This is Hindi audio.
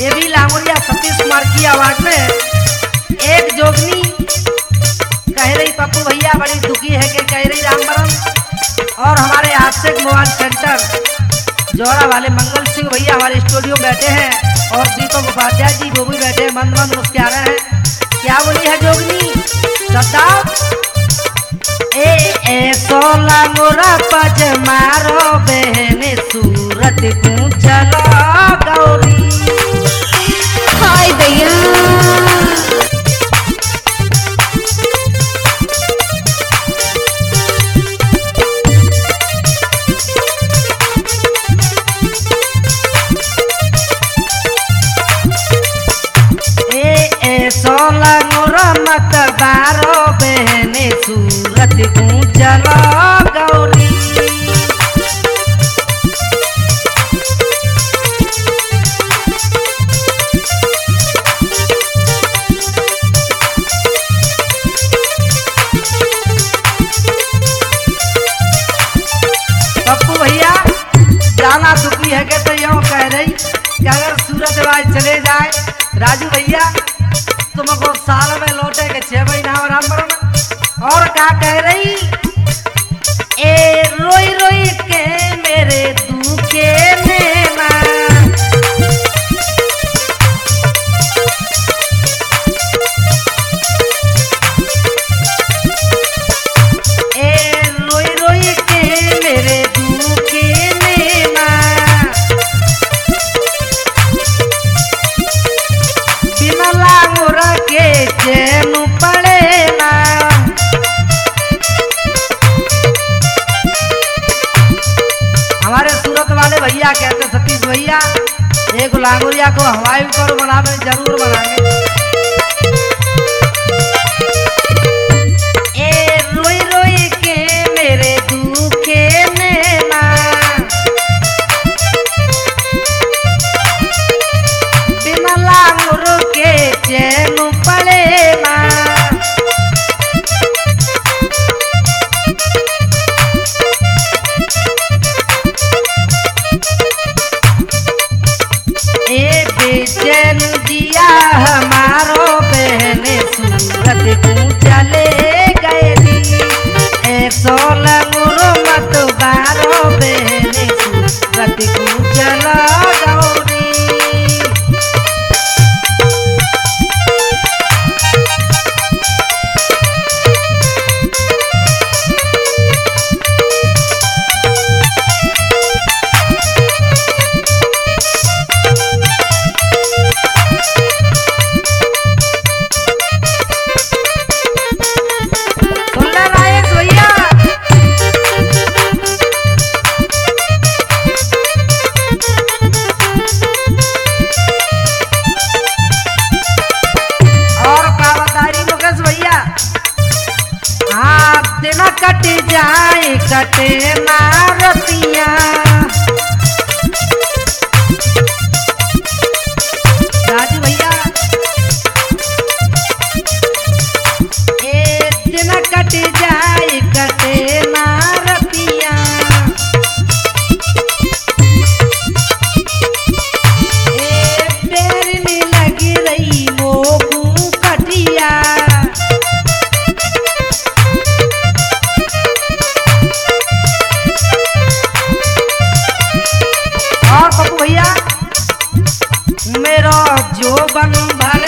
ये भी लांगुरिया सतीश कुमार की आवाज़ में एक जोगनी कह रही, पप्पू भैया, बड़ी दुखी है कि कह रही रामबरम और हमारे आशिक मोबाइल सेंटर। जोरा वाले मंगल सिंह भैया हमारे स्टूडियो में बैठे हैं और दीपक उपाध्याय जी वो भी बैठे हैं मंद मंद मुस्के आ रहे हैं। क्या बोली है जोगनी? सदा ए ए सोला मोरा पज मारो बहन सूरत तू मत बारो बहने, सूरत तू चलो गौरी। पप्पू भैया, जाना दुखी है के तो यूँ कह रही कि अगर सूरत चले जाए, राजू भैया तुमको साल में लौटे के छह महीना और क्या कह रही? लांगुरिया को हवाई पर बनावे ज़रूर बनाएँगे सूरत तू हाँ दिन और पप्पू भैया मेरा जो बन भर